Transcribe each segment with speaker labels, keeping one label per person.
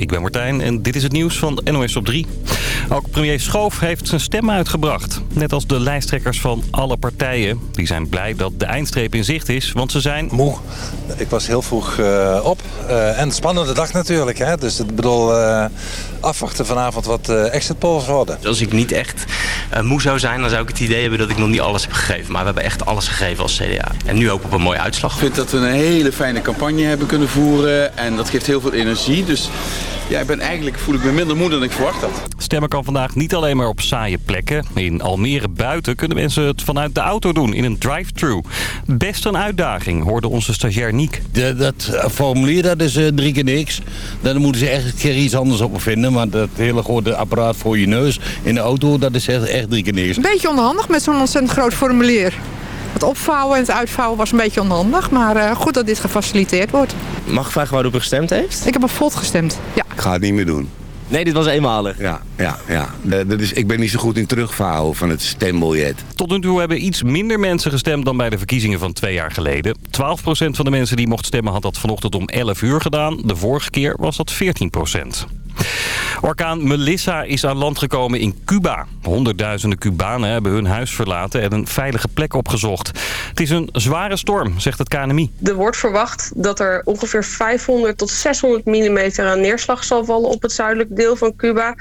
Speaker 1: ik ben Martijn en dit is het nieuws van NOS op 3. Ook premier Schoof heeft zijn stem uitgebracht. Net als de lijsttrekkers van alle partijen. Die zijn blij dat de eindstreep in zicht is, want ze zijn...
Speaker 2: Moe. Ik was heel vroeg uh, op. Uh, en spannende dag natuurlijk. Hè? Dus ik bedoel, uh, afwachten vanavond wat exit polls worden.
Speaker 3: Als ik niet echt moe zou zijn, dan zou ik het idee hebben dat ik nog niet alles heb gegeven. Maar we hebben echt alles gegeven als CDA. En nu ook op een mooie uitslag.
Speaker 4: Ik vind dat we een hele fijne campagne hebben kunnen voeren. En dat geeft heel veel energie. Dus ja, ik ben eigenlijk, voel ik me minder moe dan ik verwacht had.
Speaker 1: Stemmen kan vandaag niet alleen maar op saaie plekken. In Almere buiten kunnen mensen het vanuit de auto doen in een drive-thru. Best een uitdaging, hoorde onze stagiair Niek.
Speaker 5: De, dat formulier dat is uh, drie keer niks. Dan moeten ze echt een keer iets anders op vinden. Maar dat hele grote apparaat voor je neus in de auto, dat is echt, echt drie keer niks.
Speaker 6: Een beetje onhandig met zo'n ontzettend groot formulier. Het opvouwen en het uitvouwen was een beetje onhandig. Maar uh, goed dat dit gefaciliteerd wordt.
Speaker 7: Mag ik vragen waarop u gestemd heeft?
Speaker 6: Ik heb op Volt gestemd, ja.
Speaker 8: Ik ga het niet meer doen.
Speaker 7: Nee, dit was eenmalig.
Speaker 8: Ja, ja, ja. Dat is, ik ben niet zo goed in terugvouwen van het stembiljet.
Speaker 1: Tot nu toe hebben iets minder mensen gestemd dan bij de verkiezingen van twee jaar geleden. 12% van de mensen die mocht stemmen had dat vanochtend om 11 uur gedaan. De vorige keer was dat 14%. Orkaan Melissa is aan land gekomen in Cuba. Honderdduizenden Cubanen hebben hun huis verlaten en een veilige plek opgezocht. Het is een zware storm, zegt het KNMI.
Speaker 9: Er wordt verwacht dat er ongeveer 500 tot 600 mm aan neerslag zal vallen op het zuidelijk deel van Cuba.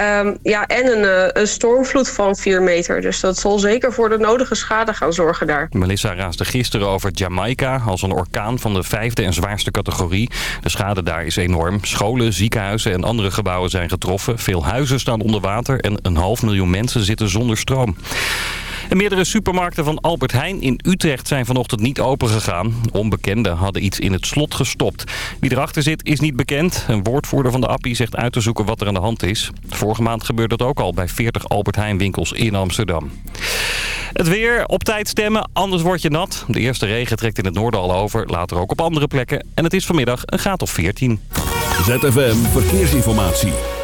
Speaker 9: Um, ja, en een, uh, een, stormvloed van 4 meter. Dus dat zal zeker voor de nodige schade gaan zorgen daar.
Speaker 1: Melissa raasde gisteren over Jamaica als een orkaan van de vijfde en zwaarste categorie. De schade daar is enorm. Scholen, ziekenhuizen en andere gebouwen zijn getroffen. Veel huizen staan onder water en een half miljoen mensen zitten zonder stroom. Meerdere supermarkten van Albert Heijn in Utrecht zijn vanochtend niet opengegaan. Onbekenden hadden iets in het slot gestopt. Wie erachter zit is niet bekend. Een woordvoerder van de Appie zegt uit te zoeken wat er aan de hand is. Vorige maand gebeurde dat ook al bij 40 Albert Heijn winkels in Amsterdam. Het weer, op tijd stemmen, anders word je nat. De eerste regen trekt in het noorden al over, later ook op andere plekken. En het is vanmiddag een graad of 14.
Speaker 10: ZFM Verkeersinformatie.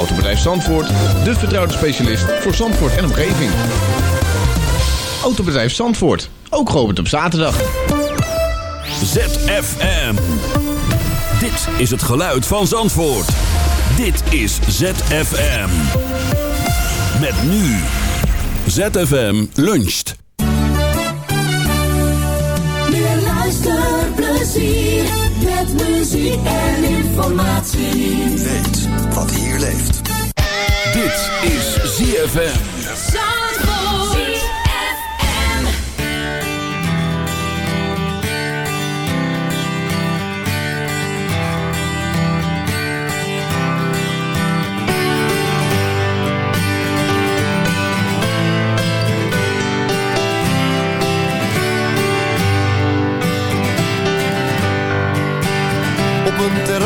Speaker 11: Autobedrijf Zandvoort, de vertrouwde specialist voor Zandvoort en omgeving. Autobedrijf Zandvoort, ook geopend op zaterdag.
Speaker 10: ZFM. Dit is het geluid van Zandvoort. Dit is ZFM. Met nu. ZFM luncht.
Speaker 12: Meer luisterplezier met muziek en informatie.
Speaker 13: Weet wat hier leeft.
Speaker 10: Dit is ZFM.
Speaker 14: een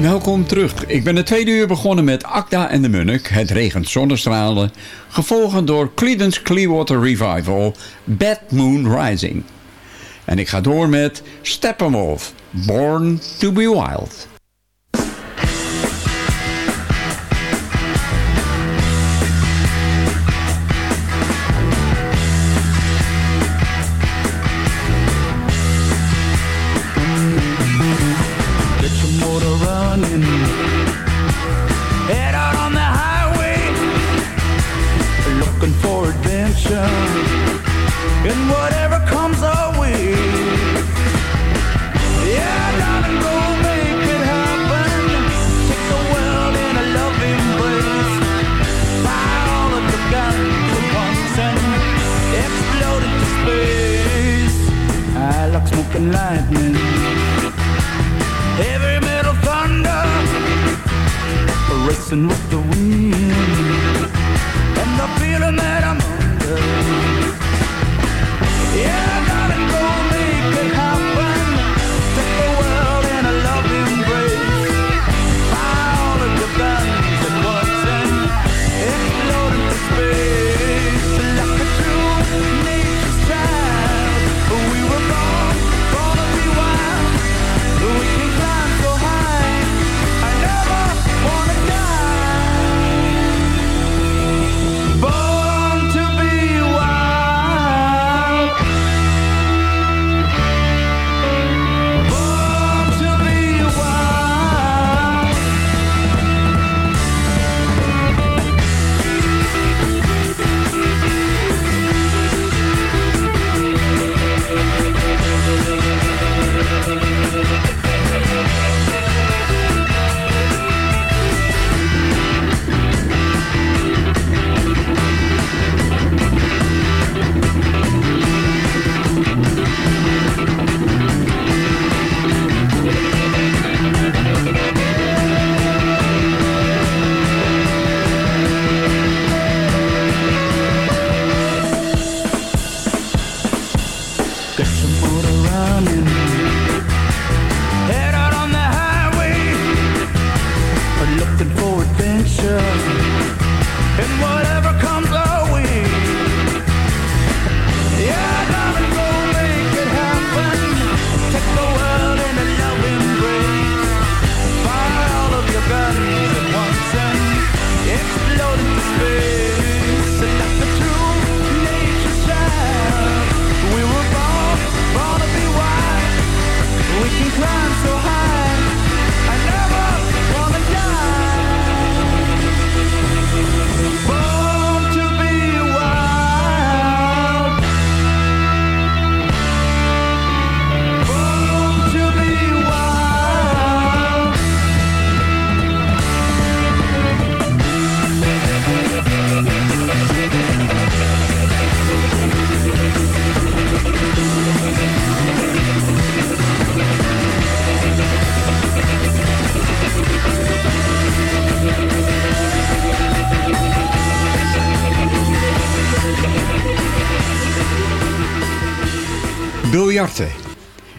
Speaker 15: Welkom terug. Ik ben het tweede uur begonnen met Akda en de Munnik, Het regent zonnestralen, gevolgd door Creedence Clearwater Revival, Bad Moon Rising. En ik ga door met Steppenwolf, Born to be Wild.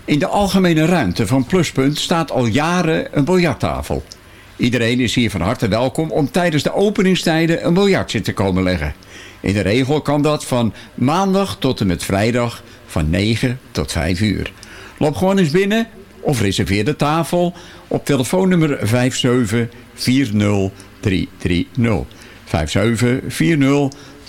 Speaker 16: In
Speaker 15: de algemene ruimte van Pluspunt staat al jaren een biljarttafel. Iedereen is hier van harte welkom om tijdens de openingstijden een biljartje te komen leggen. In de regel kan dat van maandag tot en met vrijdag van 9 tot 5 uur. Loop gewoon eens binnen of reserveer de tafel op telefoonnummer 5740330. 5740330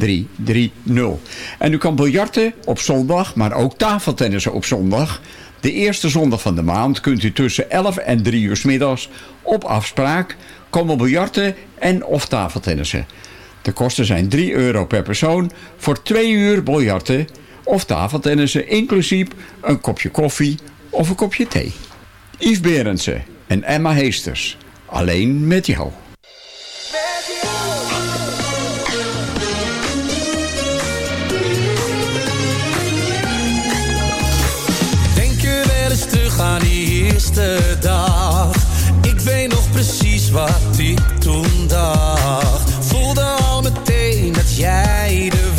Speaker 15: 3-0. En u kan biljarten op zondag, maar ook tafeltennissen op zondag. De eerste zondag van de maand kunt u tussen 11 en 3 uur middags op afspraak komen biljarten en of tafeltennissen. De kosten zijn 3 euro per persoon voor 2 uur biljarten of tafeltennissen, inclusief een kopje koffie of een kopje thee. Yves Berendsen en Emma Heesters, alleen met jou.
Speaker 17: die eerste dag. Ik weet nog precies wat ik toen dacht. Voelde al meteen dat jij de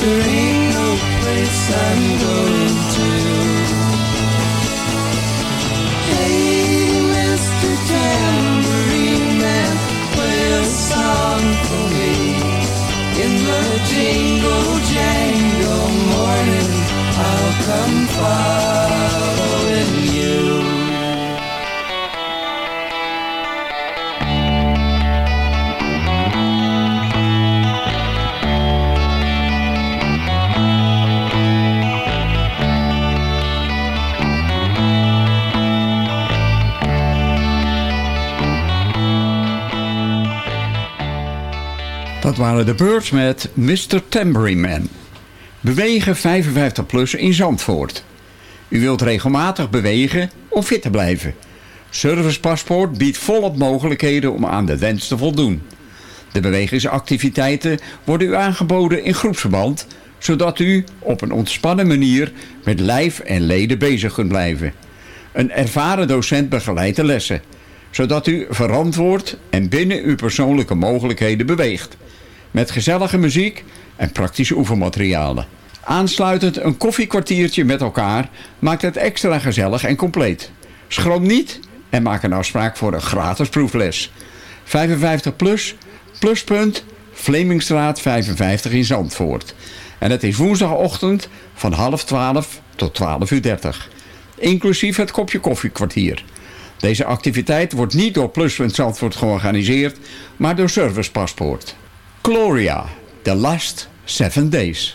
Speaker 18: there ain't no place I'm going to. Hey, Mr. Tambourine Man, play a song for me. In the jingle jangle morning, I'll come following
Speaker 10: waren de Birds met Mr. Tambourine. Bewegen 55 plus in Zandvoort. U wilt regelmatig bewegen om fit te blijven. Servicepaspoort biedt volop mogelijkheden om aan de wens te voldoen. De bewegingsactiviteiten worden u aangeboden in groepsverband, zodat u op een ontspannen manier met lijf en leden bezig kunt blijven. Een ervaren docent begeleidt de lessen, zodat u verantwoord en binnen uw persoonlijke mogelijkheden beweegt. Met gezellige muziek en praktische oefenmaterialen. Aansluitend een koffiekwartiertje met elkaar maakt het extra gezellig en compleet. Schroom niet en maak een afspraak voor een gratis proefles. 55 plus, pluspunt, Vlemingstraat 55 in Zandvoort. En het is woensdagochtend van half 12 tot 12 uur 30. Inclusief het kopje koffiekwartier. Deze activiteit wordt niet door Pluspunt Zandvoort georganiseerd, maar door Service Paspoort. Gloria, The Last Seven Days.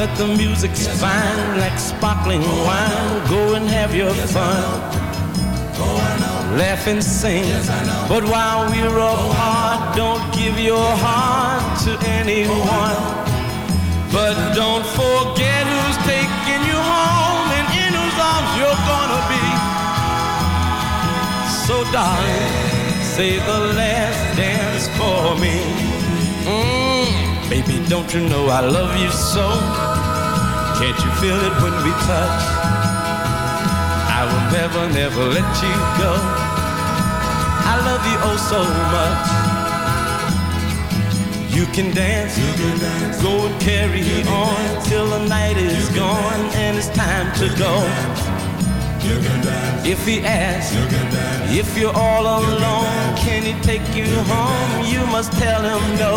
Speaker 19: That the music's fine like sparkling wine. Go and have your fun. Laugh and sing. But while we're apart, don't give your heart to anyone. But don't forget who's taking you home and in whose arms you're gonna be. So darling, say the last dance for me. Mm, baby, don't you know I love you so? Can't you feel it when we touch? I will never, never let you go. I love you oh so much. You can dance, you can dance. go and carry on till the night is gone and it's time to go. If he asks, you if you're all alone, can he take you home? You must tell him no.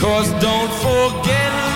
Speaker 19: Cause don't forget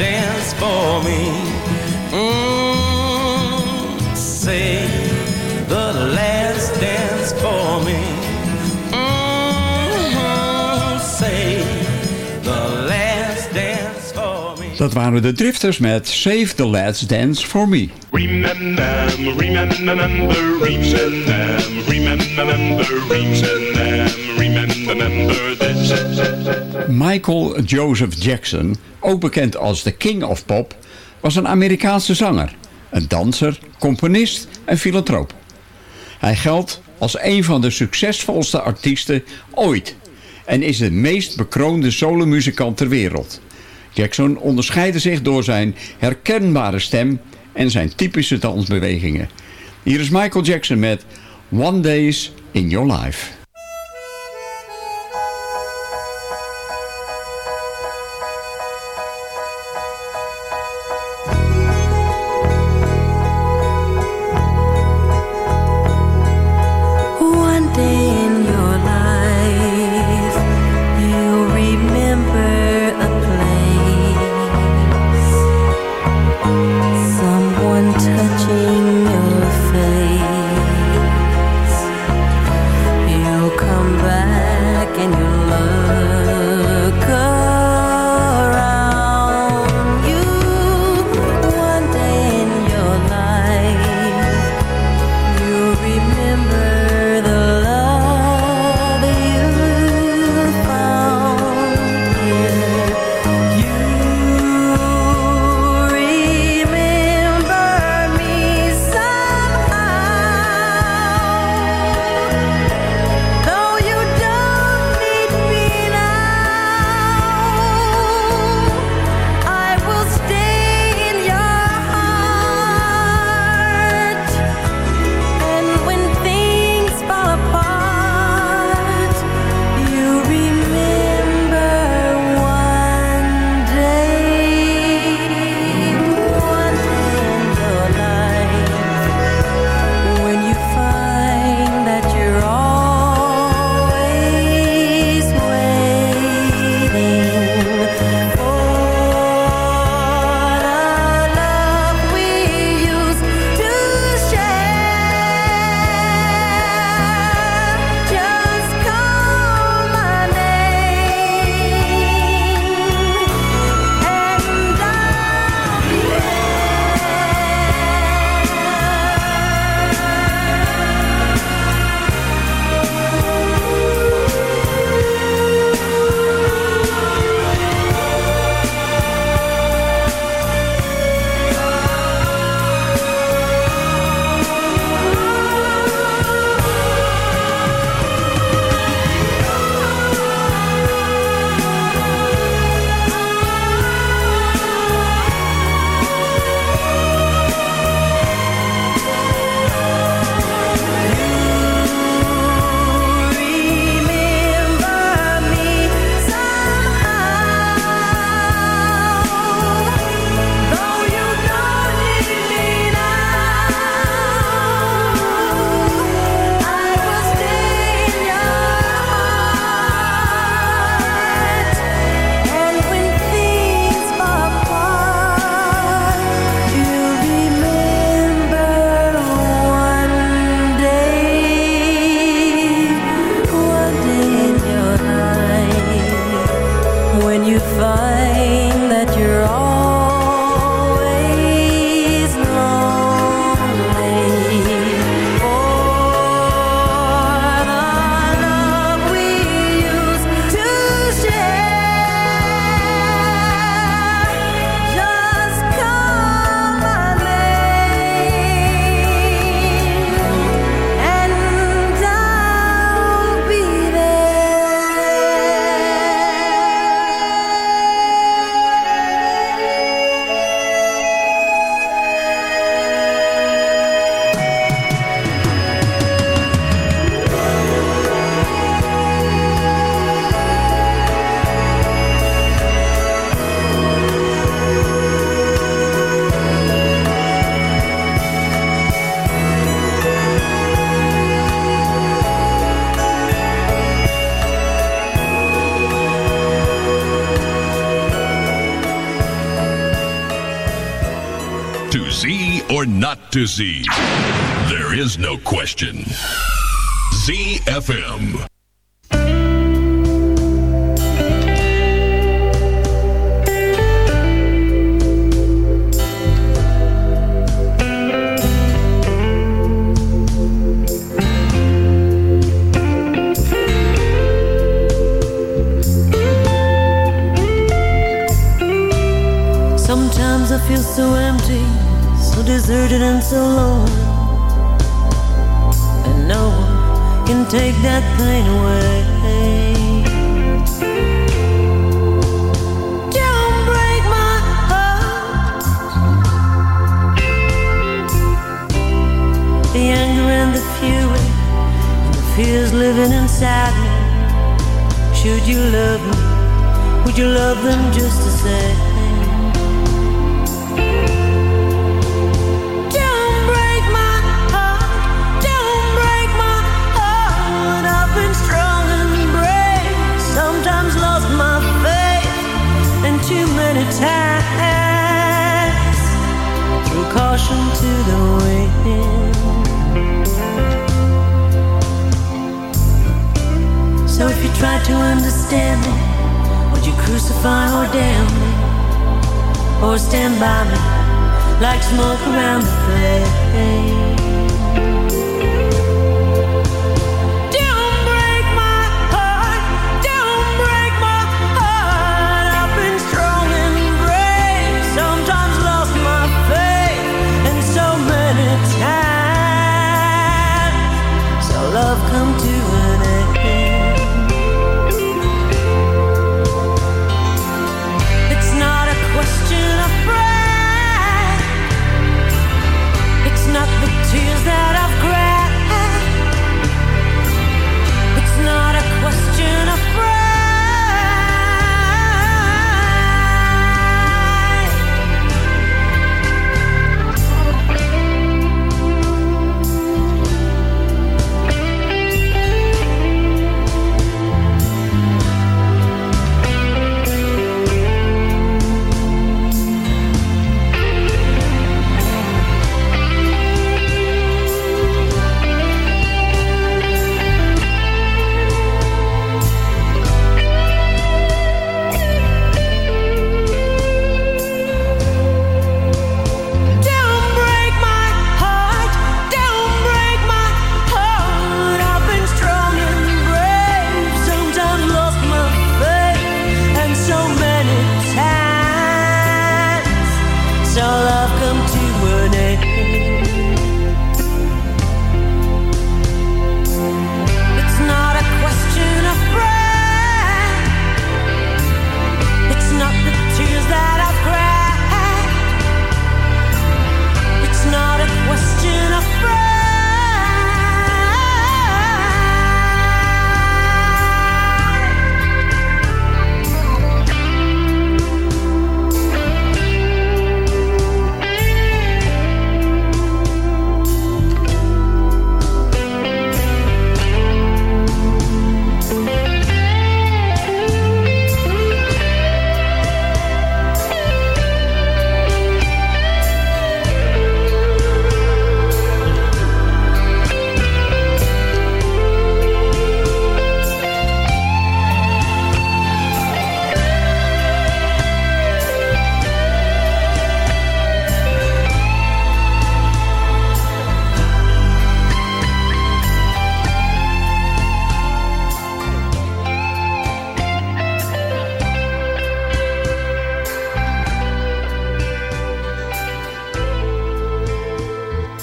Speaker 19: dance for me. Mm,
Speaker 15: Dat waren de Drifters met Save the Last Dance for Me.
Speaker 20: Remember, remember, remember.
Speaker 15: Michael Joseph Jackson, ook bekend als de King of Pop, was een Amerikaanse zanger, een danser, componist en filantroop. Hij geldt als een van de succesvolste artiesten ooit en is de meest bekroonde solomuzikant ter wereld. Jackson onderscheidde zich door zijn herkenbare stem en zijn typische dansbewegingen. Hier is Michael Jackson met One Days in Your Life.
Speaker 10: not to Z. There is no question. ZFM.
Speaker 12: Sometimes I feel so empty hurting and. And no one can take that pain away. the anger and the fury and the fears living inside me. Should you love me? Would you love them just the same? caution to the wind. So if you try to understand me, would you crucify or damn me? Or stand by me like smoke around the flame?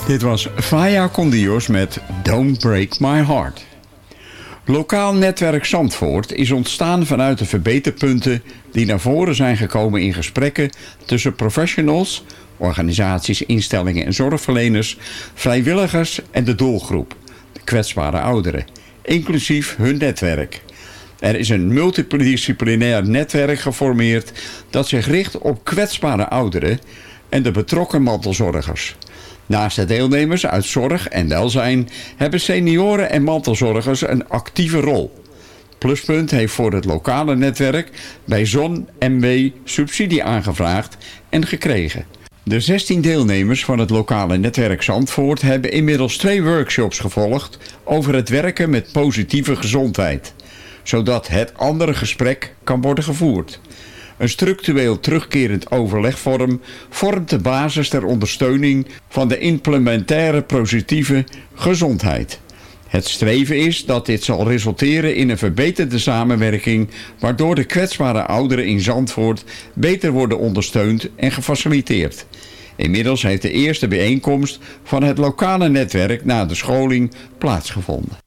Speaker 15: Dit was Faya Condios met Don't Break My Heart. Lokaal netwerk Zandvoort is ontstaan vanuit de verbeterpunten die naar voren zijn gekomen in gesprekken tussen professionals, organisaties, instellingen en zorgverleners, vrijwilligers en de doelgroep, de kwetsbare ouderen, inclusief hun netwerk. Er is een multidisciplinair netwerk geformeerd dat zich richt op kwetsbare ouderen en de betrokken mantelzorgers. Naast de deelnemers uit zorg en welzijn hebben senioren en mantelzorgers een actieve rol. Pluspunt heeft voor het lokale netwerk bij Zon MW subsidie aangevraagd en gekregen. De 16 deelnemers van het lokale netwerk Zandvoort hebben inmiddels twee workshops gevolgd over het werken met positieve gezondheid, zodat het andere gesprek kan worden gevoerd. Een structureel terugkerend overlegvorm vormt de basis ter ondersteuning van de implementaire positieve gezondheid. Het streven is dat dit zal resulteren in een verbeterde samenwerking, waardoor de kwetsbare ouderen in Zandvoort beter worden ondersteund en gefaciliteerd. Inmiddels heeft de eerste bijeenkomst van het lokale netwerk na de scholing plaatsgevonden.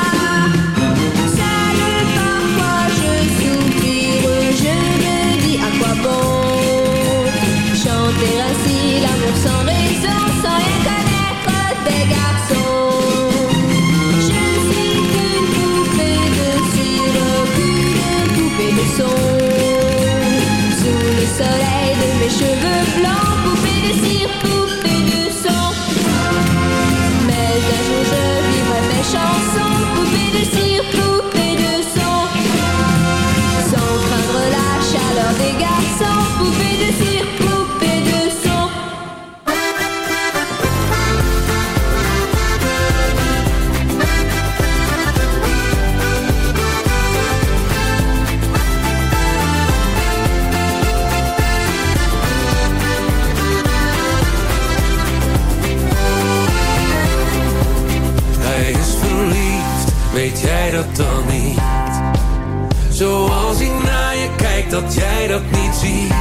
Speaker 16: Dat jij dat niet ziet.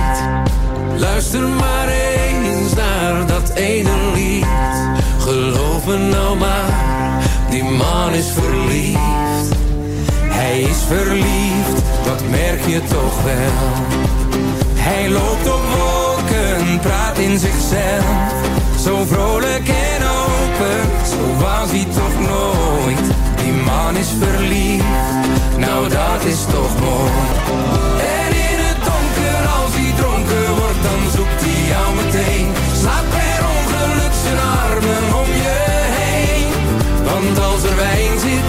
Speaker 16: Luister maar eens naar dat ene lied. Geloof me nou maar, die man is verliefd. Hij is verliefd, dat merk je toch wel. Hij loopt op wolken, praat in zichzelf. Zo vrolijk en open, zo was hij toch nooit. Die man is verliefd, nou dat is toch mooi. Hij jou meteen. Slaap per ongeluk zijn armen om je heen. Want als er wijn zit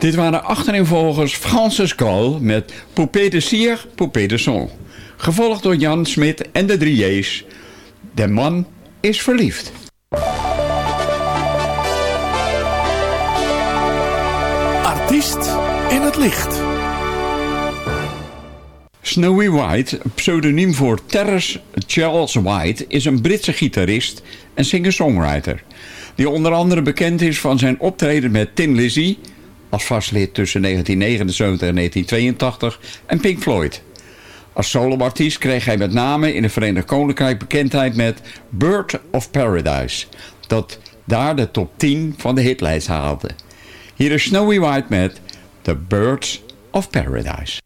Speaker 15: Dit waren achterinvolgers Francis Cole met Poupée de Cire, Poupée de Son. Gevolgd door Jan Smit en de drie J's. De man is verliefd.
Speaker 21: Artiest in het licht.
Speaker 15: Snowy White, pseudoniem voor Terrace Charles White, is een Britse gitarist en singer-songwriter. Die onder andere bekend is van zijn optreden met Tin Lizzy, als vastlid tussen 1979 en 1982, en Pink Floyd. Als soloartiest kreeg hij met name in het Verenigd Koninkrijk bekendheid met Bird of Paradise, dat daar de top 10 van de hitlijst haalde. Hier is Snowy White met The Birds of Paradise.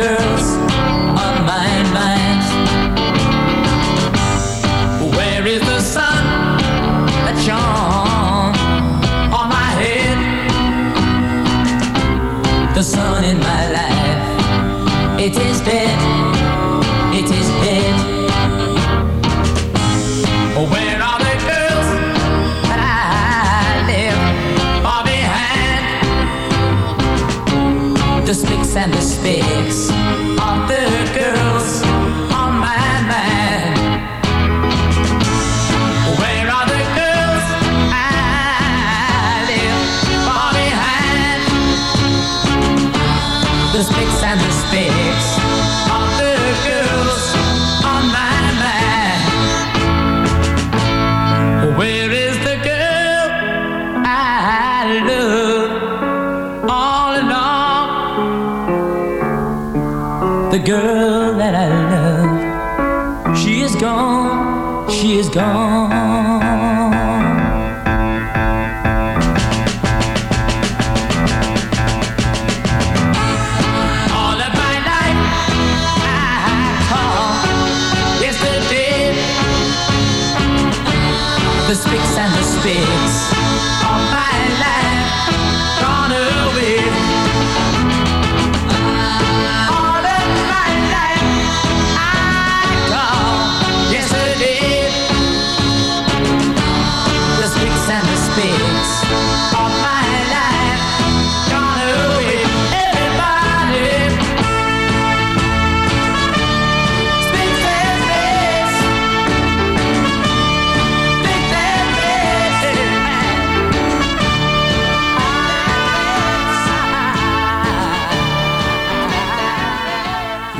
Speaker 22: Girls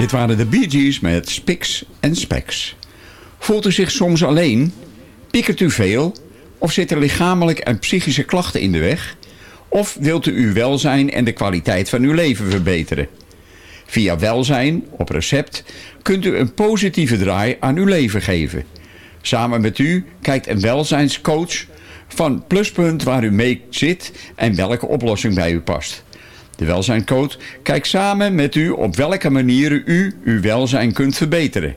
Speaker 15: Dit waren de Bee Gees met Spiks en Speks. Voelt u zich soms alleen? Piekert u veel? Of zitten lichamelijke en psychische klachten in de weg? Of wilt u uw welzijn en de kwaliteit van uw leven verbeteren? Via welzijn, op recept, kunt u een positieve draai aan uw leven geven. Samen met u kijkt een welzijnscoach van Pluspunt waar u mee zit en welke oplossing bij u past. De welzijncoach kijkt samen met u op welke manieren u uw welzijn kunt verbeteren.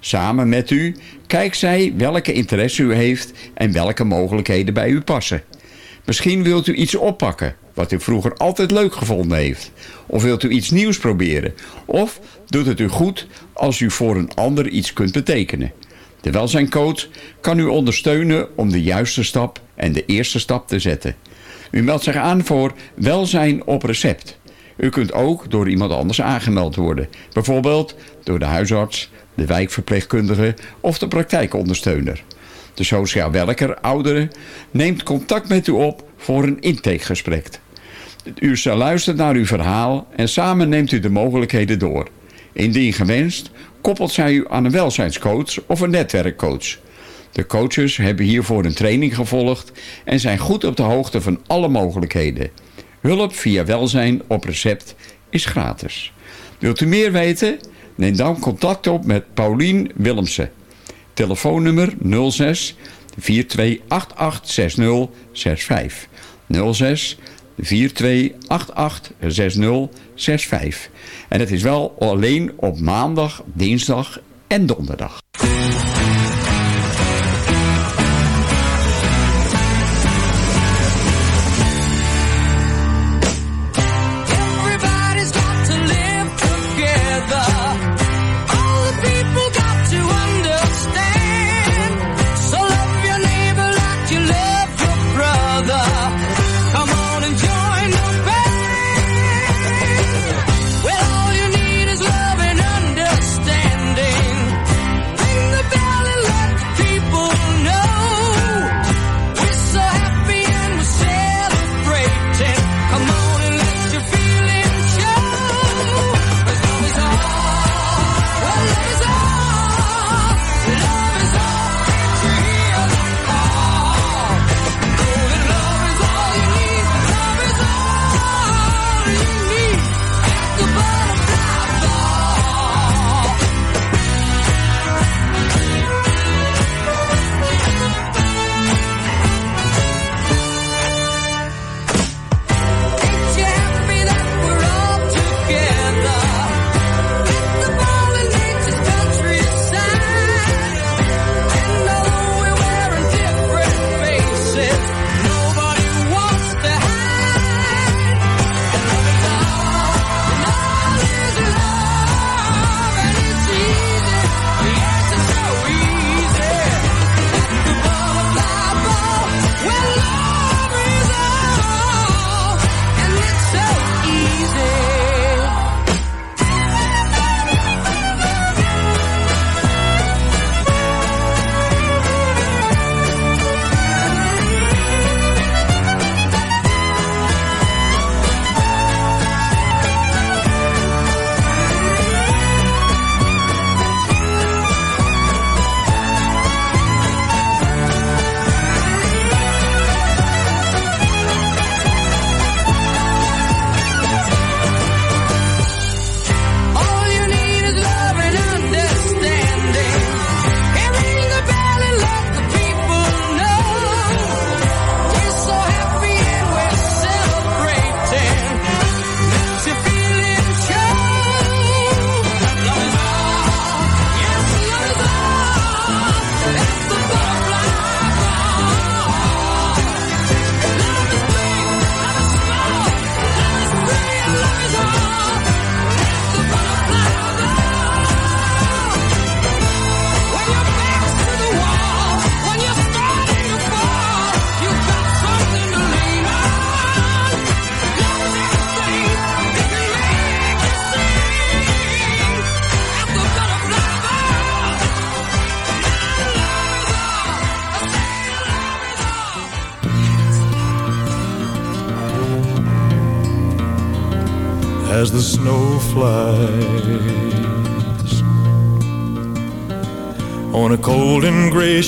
Speaker 15: Samen met u kijkt zij welke interesse u heeft en welke mogelijkheden bij u passen. Misschien wilt u iets oppakken wat u vroeger altijd leuk gevonden heeft. Of wilt u iets nieuws proberen. Of doet het u goed als u voor een ander iets kunt betekenen. De welzijncoach kan u ondersteunen om de juiste stap en de eerste stap te zetten. U meldt zich aan voor welzijn op recept. U kunt ook door iemand anders aangemeld worden. Bijvoorbeeld door de huisarts, de wijkverpleegkundige of de praktijkondersteuner. De sociaal werker ouderen neemt contact met u op voor een intakegesprek. U zal luisteren naar uw verhaal en samen neemt u de mogelijkheden door. Indien gewenst, koppelt zij u aan een welzijnscoach of een netwerkcoach. De coaches hebben hiervoor een training gevolgd en zijn goed op de hoogte van alle mogelijkheden. Hulp via welzijn op recept is gratis. Wilt u meer weten? Neem dan contact op met Paulien Willemsen. Telefoonnummer 06 4288 6065. 06 4288 6065. En het is wel alleen op maandag, dinsdag en donderdag.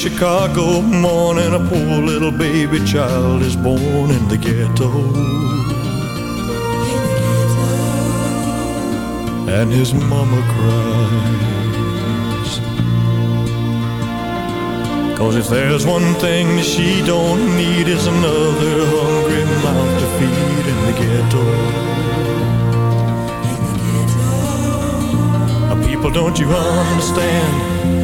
Speaker 23: Chicago morning, a poor little baby child is born in the ghetto. And his mama cries. Cause if there's one thing she don't need is another hungry mouth to feed in the ghetto. People, don't you understand?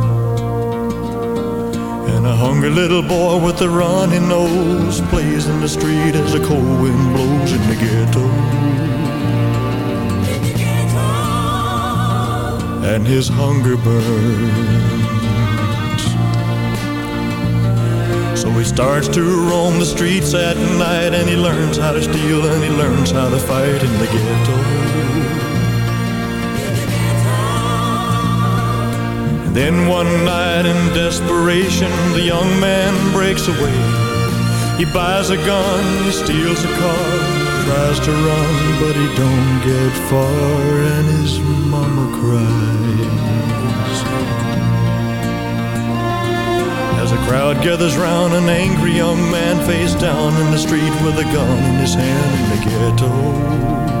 Speaker 23: And a hungry little boy with a runny nose plays in the street as the cold wind blows in the ghetto. And his hunger burns. So he starts to roam the streets at night and he learns how to steal and he learns how to fight in the ghetto. Then one night in desperation, the young man breaks away. He buys a gun, he steals a car, tries to run, but he don't get far and his mama cries. As a crowd gathers round, an angry young man face down in the street with a gun in his hand in the ghetto.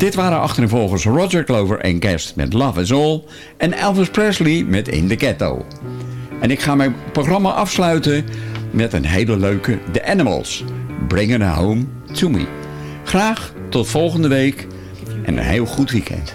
Speaker 15: Dit waren achtervolgers Roger Clover en Guest met Love is All en Elvis Presley met In the Ghetto. En ik ga mijn programma afsluiten met een hele leuke The Animals, Bring It Home to Me. Graag tot volgende week en een heel goed weekend.